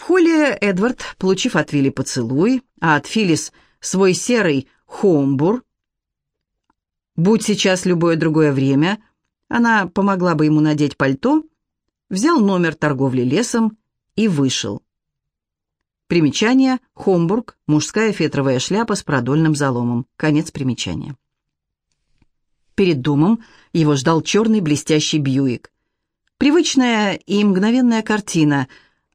В холле Эдвард, получив от Вилли поцелуй, а от Филлис свой серый хомбур, будь сейчас любое другое время, она помогла бы ему надеть пальто, взял номер торговли лесом и вышел. Примечание «Хомбург» – мужская фетровая шляпа с продольным заломом. Конец примечания. Перед домом его ждал черный блестящий Бьюик. Привычная и мгновенная картина.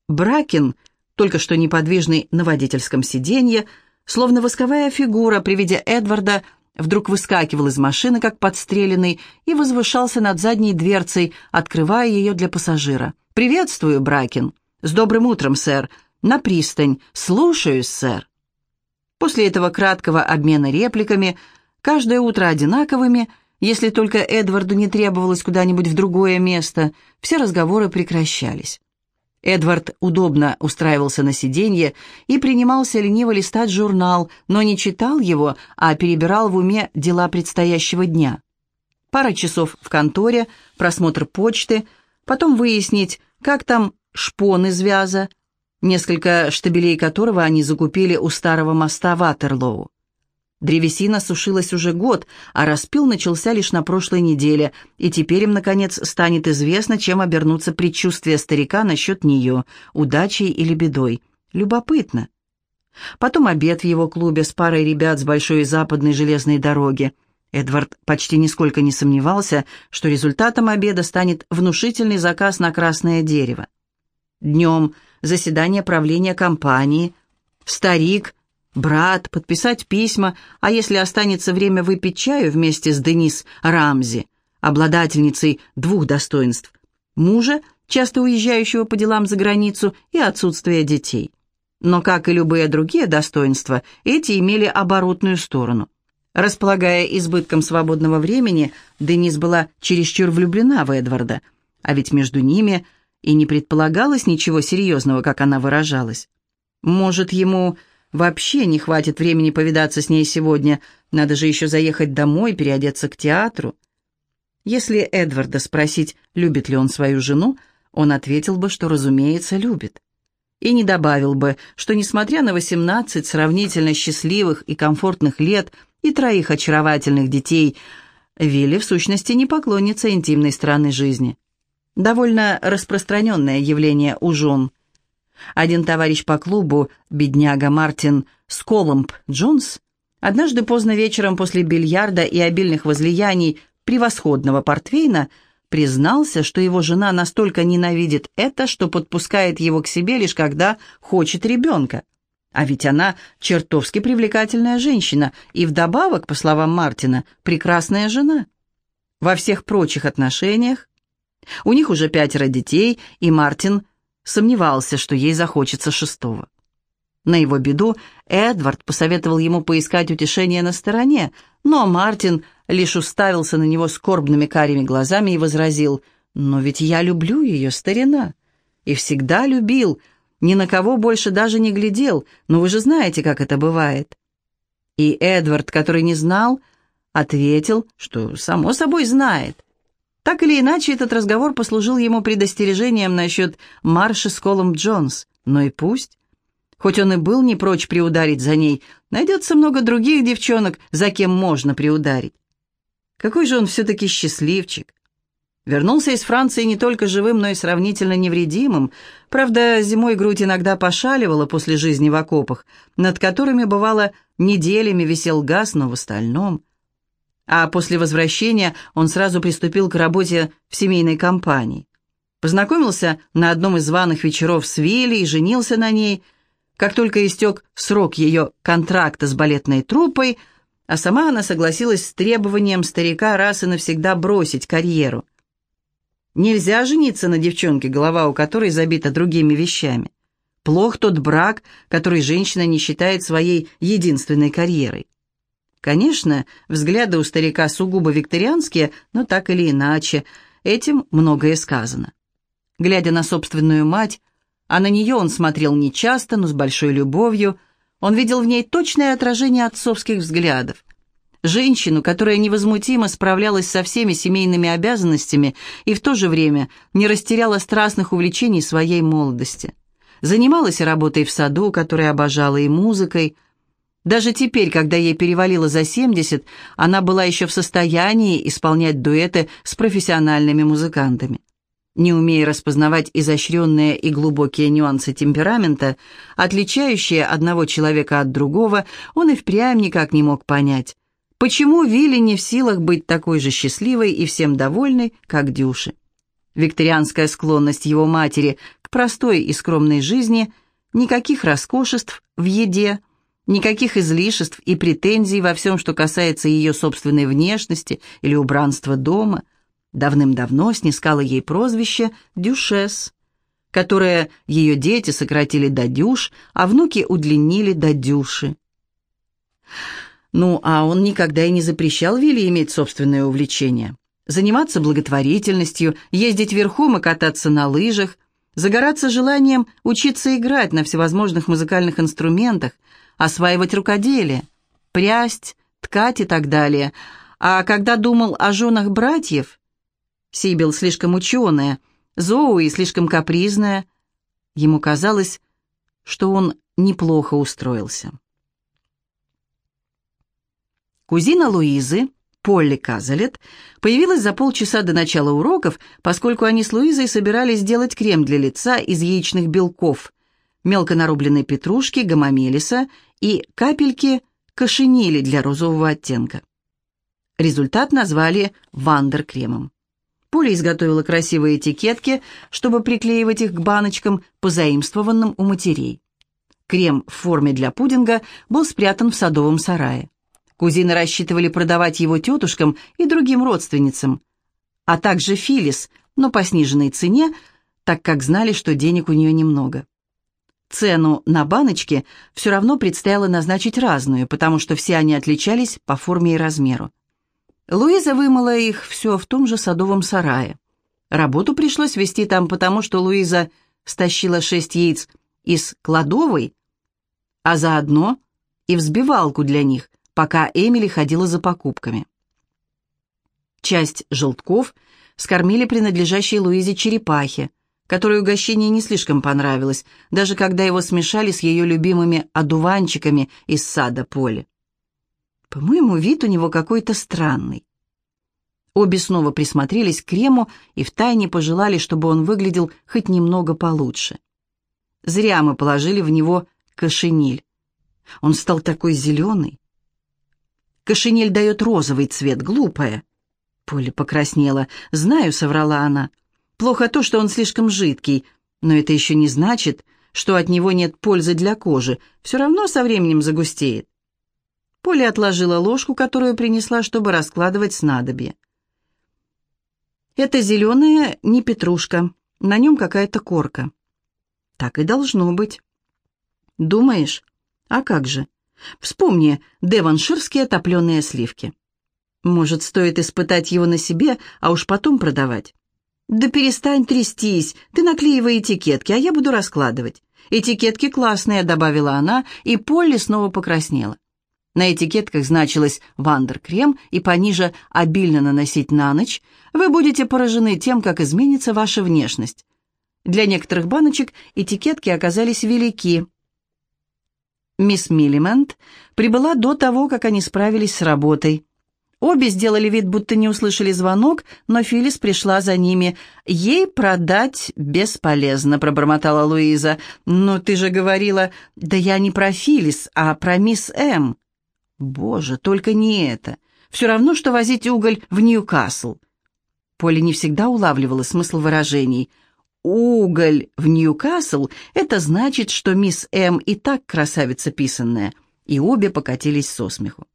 Бракен, только что неподвижный на водительском сиденье, словно восковая фигура при виде Эдварда, вдруг выскакивал из машины, как подстреленный, и возвышался над задней дверцей, открывая ее для пассажира. «Приветствую, Бракен!» «С добрым утром, сэр!» «На пристань!» «Слушаюсь, сэр!» После этого краткого обмена репликами, каждое утро одинаковыми, если только Эдварду не требовалось куда-нибудь в другое место, все разговоры прекращались. Эдвард удобно устраивался на сиденье и принимался лениво листать журнал, но не читал его, а перебирал в уме дела предстоящего дня. Пара часов в конторе, просмотр почты, потом выяснить, как там шпон из несколько штабелей которого они закупили у старого моста Ватерлоу. Древесина сушилась уже год, а распил начался лишь на прошлой неделе, и теперь им, наконец, станет известно, чем обернутся предчувствия старика насчет нее, удачей или бедой. Любопытно. Потом обед в его клубе с парой ребят с большой западной железной дороги. Эдвард почти нисколько не сомневался, что результатом обеда станет внушительный заказ на красное дерево. Днем заседание правления компании. Старик брат, подписать письма, а если останется время выпить чаю вместе с Денис Рамзи, обладательницей двух достоинств – мужа, часто уезжающего по делам за границу, и отсутствия детей. Но, как и любые другие достоинства, эти имели оборотную сторону. Располагая избытком свободного времени, Денис была чересчур влюблена в Эдварда, а ведь между ними и не предполагалось ничего серьезного, как она выражалась. Может, ему Вообще не хватит времени повидаться с ней сегодня. Надо же еще заехать домой, переодеться к театру. Если Эдварда спросить, любит ли он свою жену, он ответил бы, что, разумеется, любит. И не добавил бы, что, несмотря на 18 сравнительно счастливых и комфортных лет и троих очаровательных детей, Вилли в сущности не поклонница интимной стороны жизни. Довольно распространенное явление у жен – один товарищ по клубу, бедняга Мартин Сколомб Джонс, однажды поздно вечером после бильярда и обильных возлияний превосходного портвейна признался, что его жена настолько ненавидит это, что подпускает его к себе лишь когда хочет ребенка. А ведь она чертовски привлекательная женщина и вдобавок, по словам Мартина, прекрасная жена. Во всех прочих отношениях у них уже пятеро детей, и Мартин – сомневался, что ей захочется шестого. На его беду Эдвард посоветовал ему поискать утешение на стороне, но Мартин лишь уставился на него скорбными карими глазами и возразил, «Но ведь я люблю ее, старина, и всегда любил, ни на кого больше даже не глядел, но вы же знаете, как это бывает». И Эдвард, который не знал, ответил, что само собой знает. Так или иначе, этот разговор послужил ему предостережением насчет марша с Колом Джонс. Но и пусть. Хоть он и был не прочь приударить за ней, найдется много других девчонок, за кем можно приударить. Какой же он все-таки счастливчик. Вернулся из Франции не только живым, но и сравнительно невредимым. Правда, зимой грудь иногда пошаливала после жизни в окопах, над которыми, бывало, неделями висел газ, но в остальном – а после возвращения он сразу приступил к работе в семейной компании. Познакомился на одном из званых вечеров с Вилли и женился на ней. Как только истек срок ее контракта с балетной труппой, а сама она согласилась с требованием старика раз и навсегда бросить карьеру. Нельзя жениться на девчонке, голова у которой забита другими вещами. Плох тот брак, который женщина не считает своей единственной карьерой. Конечно, взгляды у старика сугубо викторианские, но так или иначе, этим многое сказано. Глядя на собственную мать, а на нее он смотрел нечасто, но с большой любовью, он видел в ней точное отражение отцовских взглядов. Женщину, которая невозмутимо справлялась со всеми семейными обязанностями и в то же время не растеряла страстных увлечений своей молодости. занималась работой в саду, который обожала, и музыкой. Даже теперь, когда ей перевалило за 70, она была еще в состоянии исполнять дуэты с профессиональными музыкантами. Не умея распознавать изощренные и глубокие нюансы темперамента, отличающие одного человека от другого, он и впрямь никак не мог понять, почему Вилли не в силах быть такой же счастливой и всем довольной, как Дюши. Викторианская склонность его матери к простой и скромной жизни, никаких роскошеств в еде, никаких излишеств и претензий во всем, что касается ее собственной внешности или убранства дома, давным-давно снискала ей прозвище «Дюшес», которое ее дети сократили до «Дюш», а внуки удлинили до «Дюши». Ну, а он никогда и не запрещал Вилли иметь собственное увлечение заниматься благотворительностью, ездить верхом и кататься на лыжах, загораться желанием учиться играть на всевозможных музыкальных инструментах, осваивать рукоделие, прясть, ткать и так далее. А когда думал о женах братьев, Сибил слишком ученая, Зоуи слишком капризная, ему казалось, что он неплохо устроился. Кузина Луизы, Полли Казалет появилась за полчаса до начала уроков, поскольку они с Луизой собирались сделать крем для лица из яичных белков, мелко нарубленной петрушки, гамамелиса и капельки кошенили для розового оттенка. Результат назвали вандер-кремом. Поля изготовила красивые этикетки, чтобы приклеивать их к баночкам, позаимствованным у матерей. Крем в форме для пудинга был спрятан в садовом сарае. Кузины рассчитывали продавать его тетушкам и другим родственницам, а также Филис, но по сниженной цене, так как знали, что денег у нее немного. Цену на баночки все равно предстояло назначить разную, потому что все они отличались по форме и размеру. Луиза вымыла их все в том же садовом сарае. Работу пришлось вести там, потому что Луиза стащила шесть яиц из кладовой, а заодно и взбивалку для них, пока Эмили ходила за покупками. Часть желтков скормили принадлежащей Луизе черепахе, которой угощение не слишком понравилось, даже когда его смешали с ее любимыми одуванчиками из сада Поли. По-моему, вид у него какой-то странный. Обе снова присмотрелись к крему и втайне пожелали, чтобы он выглядел хоть немного получше. Зря мы положили в него кошениль. Он стал такой зеленый. Кошенель дает розовый цвет, глупая». Поля покраснела. «Знаю», — соврала она. «Плохо то, что он слишком жидкий, но это еще не значит, что от него нет пользы для кожи. Все равно со временем загустеет». Поля отложила ложку, которую принесла, чтобы раскладывать снадобье. «Это зеленая не петрушка, на нем какая-то корка». «Так и должно быть». «Думаешь? А как же? Вспомни деванширские топленые сливки. Может, стоит испытать его на себе, а уж потом продавать? Да перестань трястись, ты наклеивай этикетки, а я буду раскладывать. Этикетки классные, добавила она, и Полли снова покраснела. На этикетках значилось «Вандер-крем» и пониже «Обильно наносить на ночь». Вы будете поражены тем, как изменится ваша внешность. Для некоторых баночек этикетки оказались велики, Мисс Миллимент прибыла до того, как они справились с работой. Обе сделали вид, будто не услышали звонок, но Филлис пришла за ними. «Ей продать бесполезно», — пробормотала Луиза. «Но ты же говорила...» «Да я не про Филлис, а про мисс М». «Боже, только не это. Все равно, что возить уголь в Ньюкасл». Поле не всегда улавливала смысл выражений — уголь в Ньюкасл, это значит, что мисс М и так красавица писанная, и обе покатились со смеху.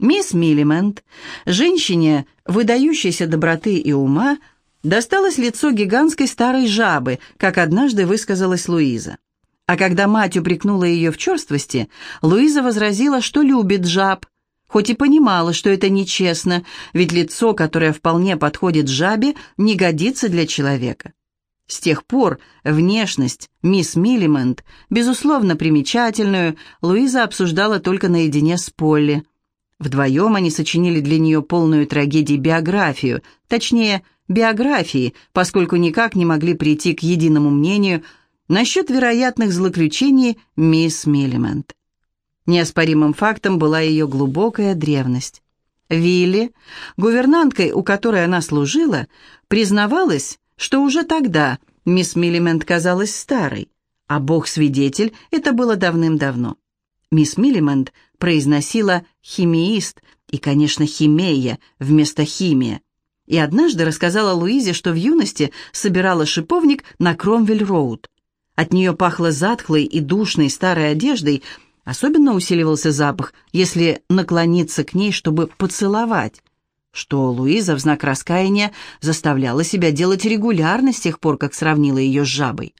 Мисс Миллимент, женщине выдающейся доброты и ума, досталось лицо гигантской старой жабы, как однажды высказалась Луиза. А когда мать упрекнула ее в черствости, Луиза возразила, что любит жаб, хоть и понимала, что это нечестно, ведь лицо, которое вполне подходит жабе, не годится для человека. С тех пор внешность мисс Миллимент, безусловно примечательную, Луиза обсуждала только наедине с Полли. Вдвоем они сочинили для нее полную трагедии биографию, точнее, биографии, поскольку никак не могли прийти к единому мнению насчет вероятных злоключений мисс Миллимент. Неоспоримым фактом была ее глубокая древность. Вилли, гувернанткой, у которой она служила, признавалась, что уже тогда мисс Миллимент казалась старой, а бог-свидетель это было давным-давно. Мисс Миллимент произносила «химиист» и, конечно, «химея» вместо «химия», и однажды рассказала Луизе, что в юности собирала шиповник на Кромвель-Роуд. От нее пахло затхлой и душной старой одеждой, особенно усиливался запах, если наклониться к ней, чтобы поцеловать, что Луиза в знак раскаяния заставляла себя делать регулярно с тех пор, как сравнила ее с жабой.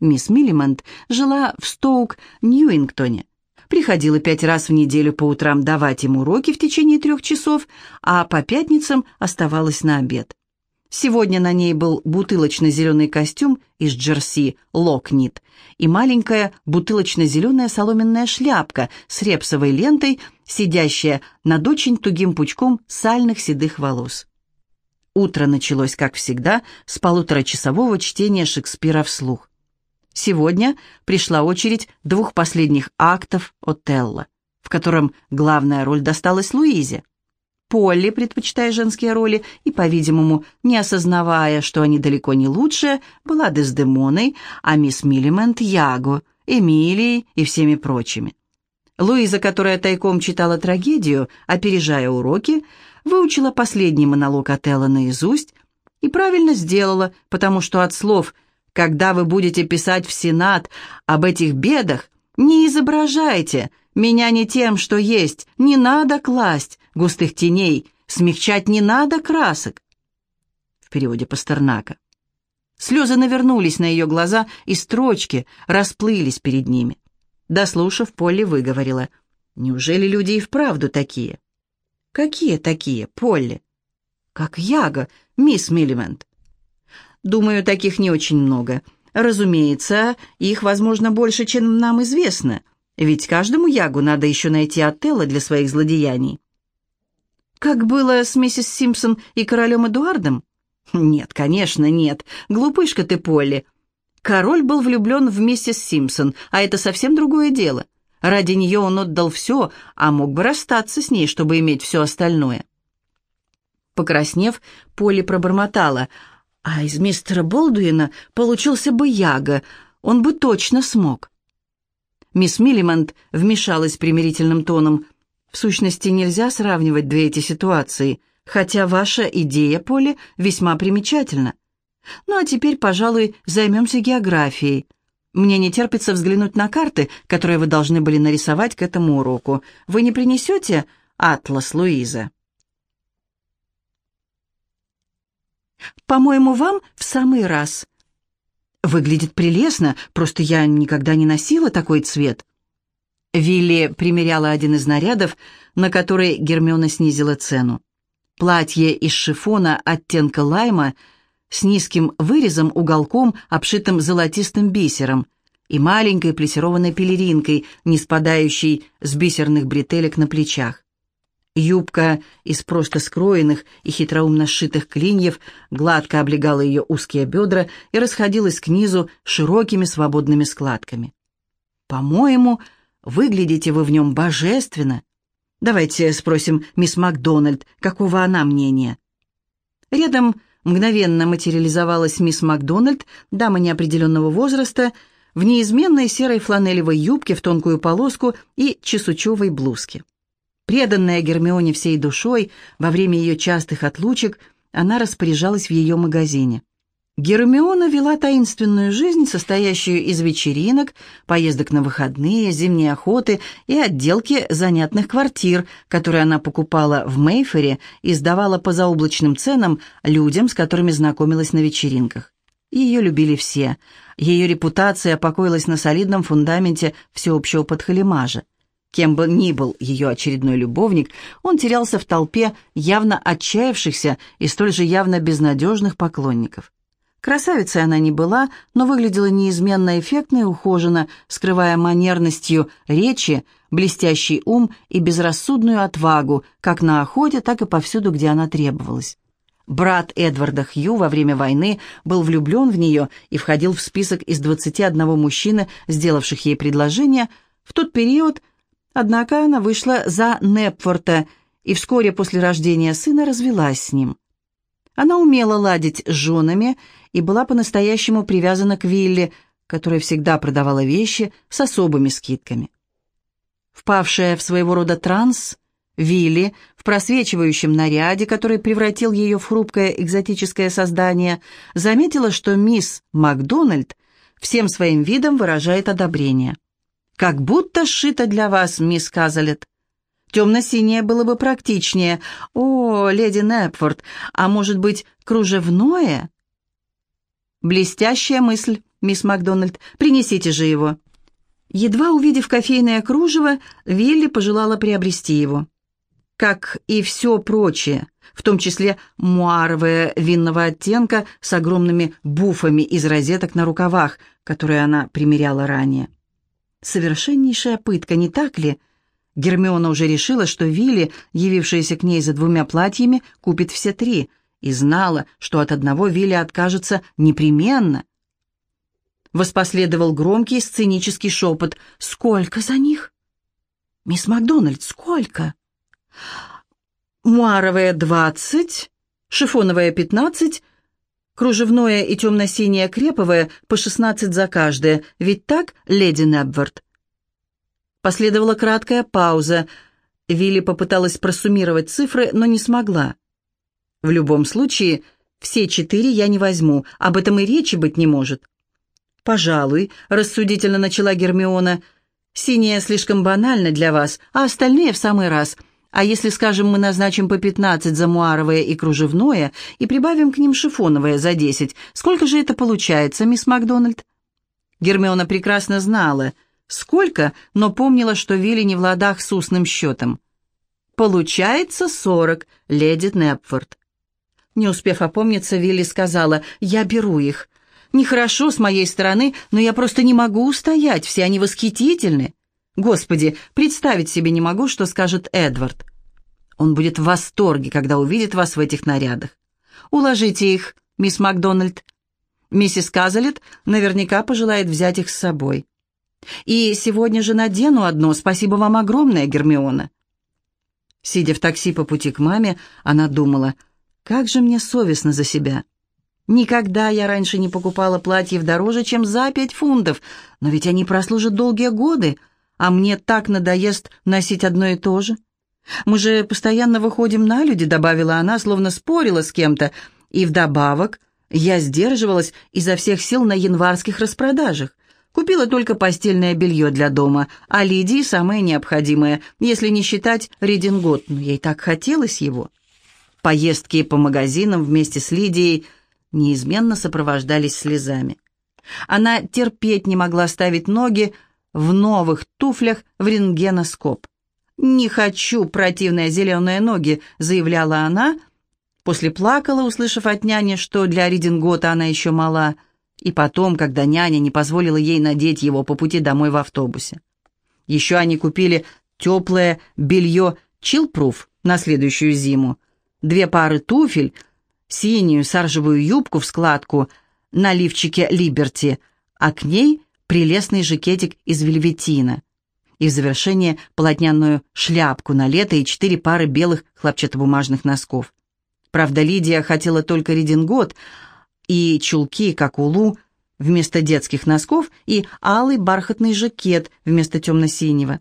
Мисс Миллимонт жила в Стоук-Ньюингтоне, приходила пять раз в неделю по утрам давать им уроки в течение трех часов, а по пятницам оставалась на обед. Сегодня на ней был бутылочно-зеленый костюм из джерси «Локнит» и маленькая бутылочно-зеленая соломенная шляпка с репсовой лентой, сидящая над очень тугим пучком сальных седых волос. Утро началось, как всегда, с полуторачасового чтения Шекспира вслух. Сегодня пришла очередь двух последних актов «Отелло», в котором главная роль досталась Луизе. Полли, предпочитая женские роли и, по-видимому, не осознавая, что они далеко не лучшие, была Дездемоной, а мисс Миллимент — Яго, Эмилией и всеми прочими. Луиза, которая тайком читала трагедию, опережая уроки, выучила последний монолог Отелла наизусть и правильно сделала, потому что от слов когда вы будете писать в Сенат об этих бедах, не изображайте меня не тем, что есть, не надо класть густых теней, смягчать не надо красок. В переводе Пастернака. Слезы навернулись на ее глаза, и строчки расплылись перед ними. Дослушав, Полли выговорила. «Неужели люди и вправду такие?» «Какие такие, Полли?» «Как Яга, мисс Миллимент». Думаю, таких не очень много. Разумеется, их, возможно, больше, чем нам известно. Ведь каждому Ягу надо еще найти Отелло для своих злодеяний. Как было с миссис Симпсон и королем Эдуардом? Нет, конечно, нет. Глупышка ты, Полли. Король был влюблен в миссис Симпсон, а это совсем другое дело. Ради нее он отдал все, а мог бы расстаться с ней, чтобы иметь все остальное. Покраснев, Полли пробормотала. А из мистера Болдуина получился бы Яга, он бы точно смог. Мисс Миллимонт вмешалась примирительным тоном. В сущности, нельзя сравнивать две эти ситуации, хотя ваша идея, Поле, весьма примечательна. Ну а теперь, пожалуй, займемся географией. Мне не терпится взглянуть на карты, которые вы должны были нарисовать к этому уроку. Вы не принесете атлас Луиза?» По-моему, вам в самый раз. Выглядит прелестно, просто я никогда не носила такой цвет. Вилли примеряла один из нарядов, на который Гермиона снизила цену. Платье из шифона оттенка лайма с низким вырезом, уголком, обшитым золотистым бисером, и маленькой плесированной пелеринкой, не спадающей с бисерных бретелек на плечах. Юбка из просто скроенных и хитроумно сшитых клиньев гладко облегала ее узкие бедра и расходилась к низу широкими свободными складками. «По-моему, выглядите вы в нем божественно. Давайте спросим мисс Макдональд, какого она мнения». Рядом мгновенно материализовалась мисс Макдональд, дама неопределенного возраста, в неизменной серой фланелевой юбке в тонкую полоску и чесучевой блузке. Преданная Гермионе всей душой, во время ее частых отлучек она распоряжалась в ее магазине. Гермиона вела таинственную жизнь, состоящую из вечеринок, поездок на выходные, зимней охоты и отделки занятных квартир, которые она покупала в Мейфере и сдавала по заоблачным ценам людям, с которыми знакомилась на вечеринках. Ее любили все. Ее репутация покоилась на солидном фундаменте всеобщего подхалимажа. Кем бы ни был ее очередной любовник, он терялся в толпе явно отчаявшихся и столь же явно безнадежных поклонников. Красавицей она не была, но выглядела неизменно эффектно и ухоженно, скрывая манерностью речи, блестящий ум и безрассудную отвагу, как на охоте, так и повсюду, где она требовалась. Брат Эдварда Хью во время войны был влюблен в нее и входил в список из 21 мужчины, сделавших ей предложение. В тот период, однако, она вышла за Непфорта и вскоре после рождения сына развелась с ним. Она умела ладить с женами и была по-настоящему привязана к Вилли, которая всегда продавала вещи с особыми скидками. Впавшая в своего рода транс, Вилли в просвечивающем наряде, который превратил ее в хрупкое экзотическое создание, заметила, что мисс Макдональд всем своим видом выражает одобрение. «Как будто сшито для вас, мисс Казалет. Темно-синее было бы практичнее. О, леди Непфорд, а может быть, кружевное?» «Блестящая мысль, мисс Макдональд. Принесите же его». Едва увидев кофейное кружево, Вилли пожелала приобрести его как и все прочее, в том числе муаровое винного оттенка с огромными буфами из розеток на рукавах, которые она примеряла ранее. Совершеннейшая пытка, не так ли? Гермиона уже решила, что Вилли, явившаяся к ней за двумя платьями, купит все три, и знала, что от одного Вилли откажется непременно. Воспоследовал громкий сценический шепот. «Сколько за них?» «Мисс Макдональд, сколько?» Муаровое двадцать, шифоновое пятнадцать, кружевное и темно-синее креповое по шестнадцать за каждое. Ведь так, леди Небвард?» Последовала краткая пауза. Вилли попыталась просуммировать цифры, но не смогла. «В любом случае, все четыре я не возьму, об этом и речи быть не может». «Пожалуй», — рассудительно начала Гермиона, — «синее слишком банально для вас, а остальные в самый раз». А если, скажем, мы назначим по 15 за муаровое и кружевное и прибавим к ним шифоновое за 10, сколько же это получается, мисс Макдональд? Гермиона прекрасно знала, сколько, но помнила, что Вилли не в ладах с устным счетом. «Получается сорок, леди Непфорд». Не успев опомниться, Вилли сказала, «Я беру их. Нехорошо с моей стороны, но я просто не могу устоять, все они восхитительны». Господи, представить себе не могу, что скажет Эдвард. Он будет в восторге, когда увидит вас в этих нарядах. Уложите их, мисс Макдональд. Миссис Казалет наверняка пожелает взять их с собой. И сегодня же надену одно. Спасибо вам огромное, Гермиона. Сидя в такси по пути к маме, она думала, как же мне совестно за себя. Никогда я раньше не покупала платьев дороже, чем за пять фунтов, но ведь они прослужат долгие годы — а мне так надоест носить одно и то же. Мы же постоянно выходим на люди», — добавила она, словно спорила с кем-то, и вдобавок я сдерживалась изо всех сил на январских распродажах. Купила только постельное белье для дома, а Лидии самое необходимое, если не считать редингот, но ей так хотелось его. Поездки по магазинам вместе с Лидией неизменно сопровождались слезами. Она терпеть не могла ставить ноги в новых туфлях в рентгеноскоп. «Не хочу противные зеленые ноги», — заявляла она. После плакала, услышав от няни, что для Ридингота она еще мала, и потом, когда няня не позволила ей надеть его по пути домой в автобусе. Еще они купили теплое белье «Чилпруф» на следующую зиму, две пары туфель, синюю саржевую юбку в складку на лифчике «Либерти», а к ней прелестный жакетик из вельветина. И в завершение полотняную шляпку на лето и четыре пары белых хлопчатобумажных носков. Правда, Лидия хотела только редингот и чулки, как у Лу, вместо детских носков и алый бархатный жакет вместо темно-синего.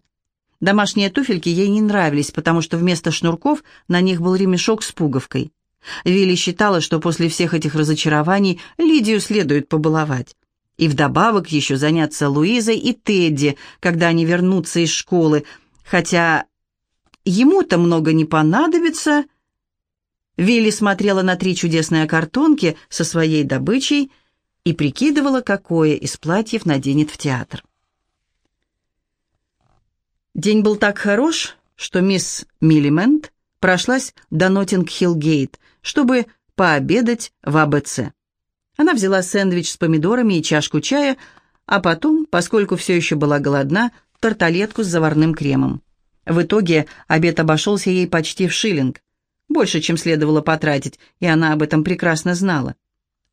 Домашние туфельки ей не нравились, потому что вместо шнурков на них был ремешок с пуговкой. Вилли считала, что после всех этих разочарований Лидию следует побаловать и вдобавок еще заняться Луизой и Тедди, когда они вернутся из школы, хотя ему-то много не понадобится. Вилли смотрела на три чудесные картонки со своей добычей и прикидывала, какое из платьев наденет в театр. День был так хорош, что мисс Миллимент прошлась до Ноттинг-Хилл-Гейт, чтобы пообедать в АБЦ. Она взяла сэндвич с помидорами и чашку чая, а потом, поскольку все еще была голодна, тарталетку с заварным кремом. В итоге обед обошелся ей почти в шиллинг. больше, чем следовало потратить, и она об этом прекрасно знала.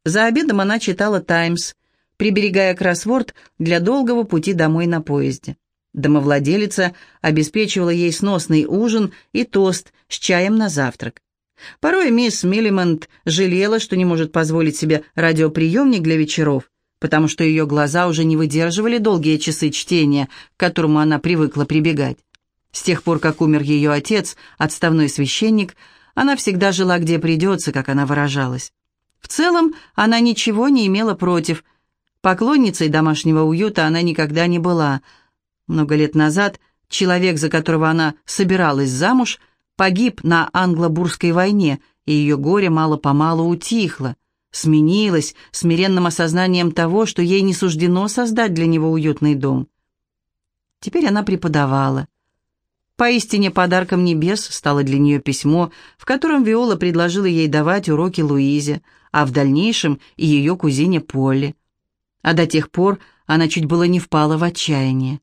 За обедом она читала «Таймс», приберегая кроссворд для долгого пути домой на поезде. Домовладелица обеспечивала ей сносный ужин и тост с чаем на завтрак. Порой мисс Миллимонт жалела, что не может позволить себе радиоприемник для вечеров, потому что ее глаза уже не выдерживали долгие часы чтения, к которому она привыкла прибегать. С тех пор, как умер ее отец, отставной священник, она всегда жила где придется, как она выражалась. В целом, она ничего не имела против. Поклонницей домашнего уюта она никогда не была – много лет назад человек, за которого она собиралась замуж, погиб на англо-бурской войне, и ее горе мало-помалу утихло, сменилось смиренным осознанием того, что ей не суждено создать для него уютный дом. Теперь она преподавала. Поистине подарком небес стало для нее письмо, в котором Виола предложила ей давать уроки Луизе, а в дальнейшем и ее кузине Полли. А до тех пор она чуть было не впала в отчаяние.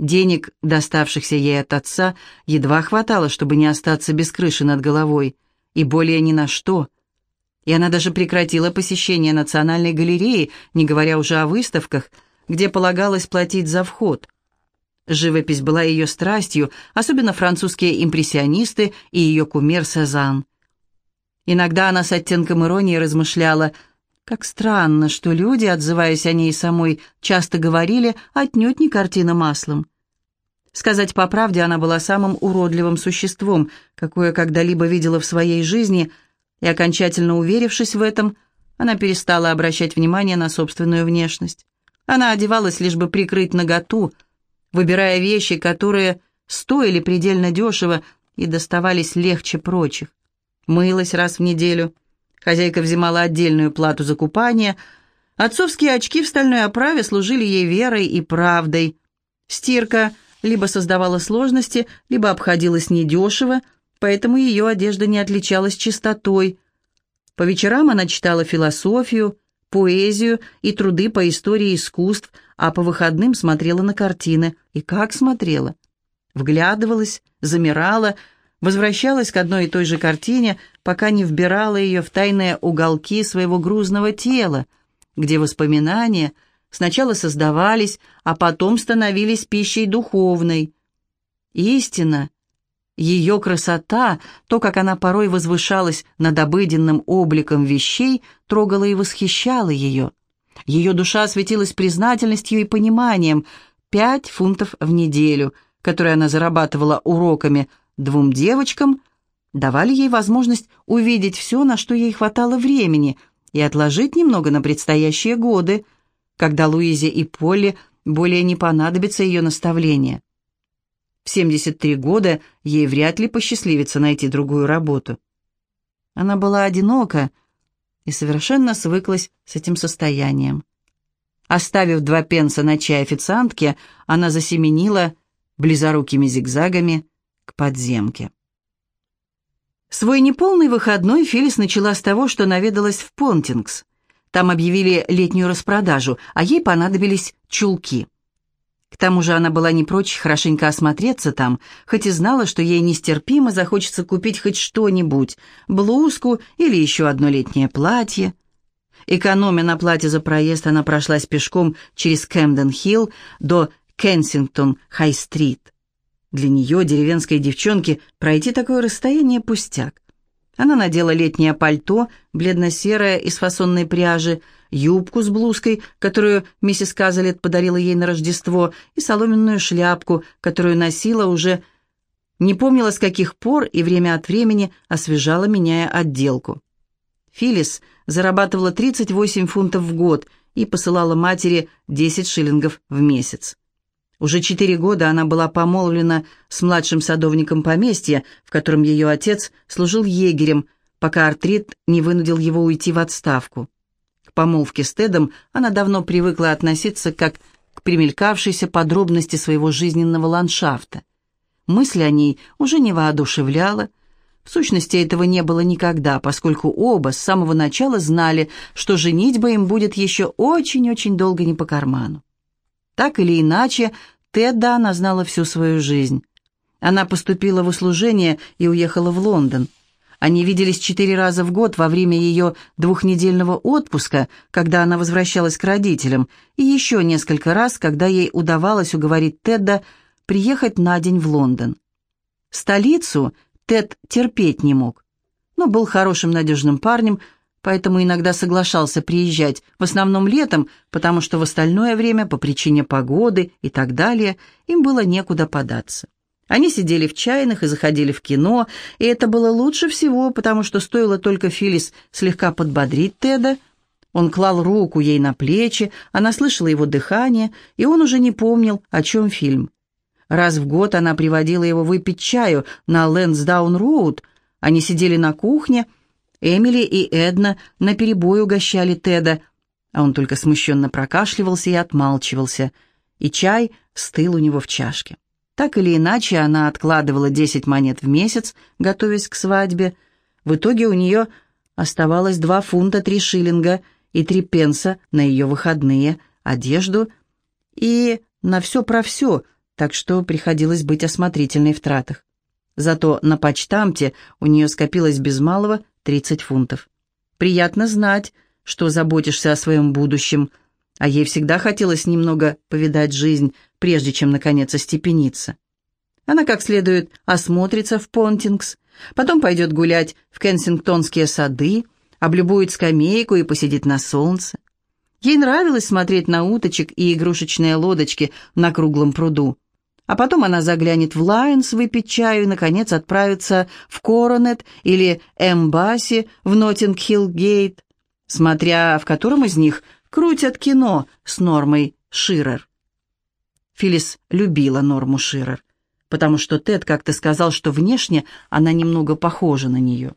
Денег, доставшихся ей от отца, едва хватало, чтобы не остаться без крыши над головой, и более ни на что. И она даже прекратила посещение Национальной галереи, не говоря уже о выставках, где полагалось платить за вход. Живопись была ее страстью, особенно французские импрессионисты и ее кумир Сезанн. Иногда она с оттенком иронии размышляла, как странно, что люди, отзываясь о ней самой, часто говорили отнюдь не картина маслом. Сказать по правде, она была самым уродливым существом, какое когда-либо видела в своей жизни, и, окончательно уверившись в этом, она перестала обращать внимание на собственную внешность. Она одевалась лишь бы прикрыть наготу, выбирая вещи, которые стоили предельно дешево и доставались легче прочих. Мылась раз в неделю. Хозяйка взимала отдельную плату за купание. Отцовские очки в стальной оправе служили ей верой и правдой. Стирка — либо создавала сложности, либо обходилась недешево, поэтому ее одежда не отличалась чистотой. По вечерам она читала философию, поэзию и труды по истории искусств, а по выходным смотрела на картины. И как смотрела? Вглядывалась, замирала, возвращалась к одной и той же картине, пока не вбирала ее в тайные уголки своего грузного тела, где воспоминания — сначала создавались, а потом становились пищей духовной. Истина, ее красота, то, как она порой возвышалась над обыденным обликом вещей, трогала и восхищала ее. Ее душа светилась признательностью и пониманием. Пять фунтов в неделю, которые она зарабатывала уроками двум девочкам, давали ей возможность увидеть все, на что ей хватало времени, и отложить немного на предстоящие годы – когда Луизе и Полли более не понадобится ее наставление. В 73 года ей вряд ли посчастливится найти другую работу. Она была одинока и совершенно свыклась с этим состоянием. Оставив два пенса на чай официантке, она засеменила близорукими зигзагами к подземке. Свой неполный выходной Филлис начала с того, что наведалась в Понтингс. Там объявили летнюю распродажу, а ей понадобились чулки. К тому же она была не прочь хорошенько осмотреться там, хоть и знала, что ей нестерпимо захочется купить хоть что-нибудь, блузку или еще одно летнее платье. Экономя на платье за проезд, она прошлась пешком через Кэмден-Хилл до Кенсингтон-Хай-Стрит. Для нее, деревенской девчонки, пройти такое расстояние пустяк. Она надела летнее пальто, бледно-серое, из фасонной пряжи, юбку с блузкой, которую миссис Казалет подарила ей на Рождество, и соломенную шляпку, которую носила уже не помнила с каких пор и время от времени освежала, меняя отделку. Филлис зарабатывала 38 фунтов в год и посылала матери 10 шиллингов в месяц. Уже четыре года она была помолвлена с младшим садовником поместья, в котором ее отец служил егерем, пока артрит не вынудил его уйти в отставку. К помолвке с Тедом она давно привыкла относиться как к примелькавшейся подробности своего жизненного ландшафта. Мысль о ней уже не воодушевляла. В сущности, этого не было никогда, поскольку оба с самого начала знали, что женитьба им будет еще очень-очень долго не по карману. Так или иначе, Тедда она знала всю свою жизнь. Она поступила в услужение и уехала в Лондон. Они виделись четыре раза в год во время ее двухнедельного отпуска, когда она возвращалась к родителям, и еще несколько раз, когда ей удавалось уговорить Тедда приехать на день в Лондон. Столицу Тед терпеть не мог, но был хорошим надежным парнем, поэтому иногда соглашался приезжать, в основном летом, потому что в остальное время, по причине погоды и так далее, им было некуда податься. Они сидели в чайных и заходили в кино, и это было лучше всего, потому что стоило только Филис слегка подбодрить Теда. Он клал руку ей на плечи, она слышала его дыхание, и он уже не помнил, о чем фильм. Раз в год она приводила его выпить чаю на Лэнсдаун-Роуд. Они сидели на кухне, Эмили и Эдна наперебой угощали Теда, а он только смущенно прокашливался и отмалчивался, и чай стыл у него в чашке. Так или иначе, она откладывала 10 монет в месяц, готовясь к свадьбе. В итоге у нее оставалось 2 фунта 3 шиллинга и 3 пенса на ее выходные, одежду и на все про все, так что приходилось быть осмотрительной в тратах. Зато на почтамте у нее скопилось без малого 30 фунтов. Приятно знать, что заботишься о своем будущем, а ей всегда хотелось немного повидать жизнь, прежде чем, наконец, остепениться. Она как следует осмотрится в Понтингс, потом пойдет гулять в Кенсингтонские сады, облюбует скамейку и посидит на солнце. Ей нравилось смотреть на уточек и игрушечные лодочки на круглом пруду. А потом она заглянет в Лайонс выпить чаю и, наконец, отправится в Коронет или Эмбаси в Ноттинг-Хилл-Гейт, смотря в котором из них крутят кино с Нормой Ширер. Филис любила Норму Ширер, потому что Тед как-то сказал, что внешне она немного похожа на нее.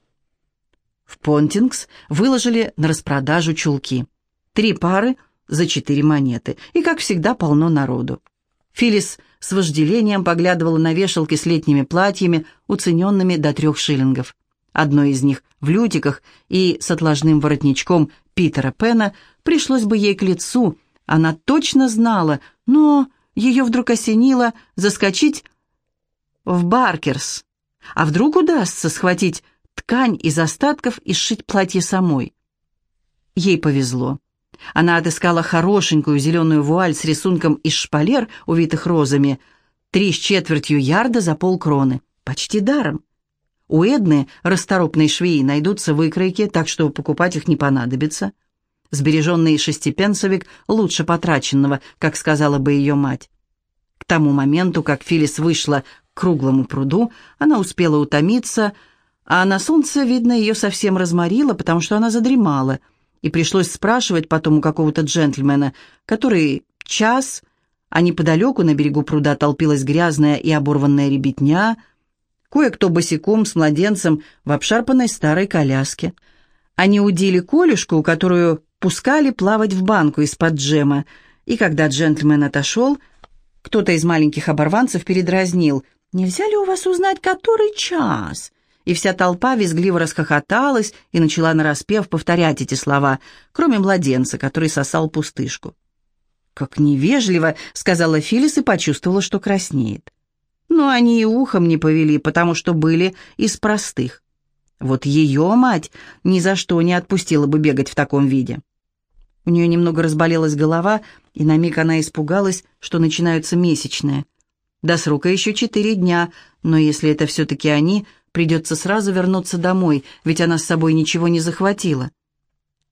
В Понтингс выложили на распродажу чулки. Три пары за четыре монеты, и, как всегда, полно народу. Филис с вожделением поглядывала на вешалки с летними платьями, уцененными до трех шиллингов. Одно из них в лютиках и с отложным воротничком Питера Пена пришлось бы ей к лицу, она точно знала, но ее вдруг осенило заскочить в Баркерс. А вдруг удастся схватить ткань из остатков и сшить платье самой? Ей повезло. Она отыскала хорошенькую зеленую вуаль с рисунком из шпалер, увитых розами, три с четвертью ярда за полкроны. Почти даром. У Эдны, расторопной швеи, найдутся выкройки, так что покупать их не понадобится. Сбереженный шестипенсовик лучше потраченного, как сказала бы ее мать. К тому моменту, как Филис вышла к круглому пруду, она успела утомиться, а на солнце, видно, ее совсем разморило, потому что она задремала, и пришлось спрашивать потом у какого-то джентльмена, который час, а неподалеку на берегу пруда толпилась грязная и оборванная ребятня, кое-кто босиком с младенцем в обшарпанной старой коляске. Они удили Колюшку, которую пускали плавать в банку из-под джема, и когда джентльмен отошел, кто-то из маленьких оборванцев передразнил «Нельзя ли у вас узнать, который час?» И вся толпа визгливо расхохоталась и начала нараспев повторять эти слова, кроме младенца, который сосал пустышку. «Как невежливо!» — сказала Филис и почувствовала, что краснеет. Но они и ухом не повели, потому что были из простых. Вот ее мать ни за что не отпустила бы бегать в таком виде. У нее немного разболелась голова, и на миг она испугалась, что начинаются месячные. До срока еще четыре дня, но если это все-таки они, придется сразу вернуться домой, ведь она с собой ничего не захватила.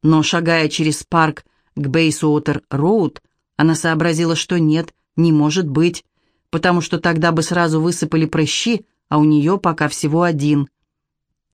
Но, шагая через парк к Бейсуотер-Роуд, она сообразила, что нет, не может быть, потому что тогда бы сразу высыпали прыщи, а у нее пока всего один –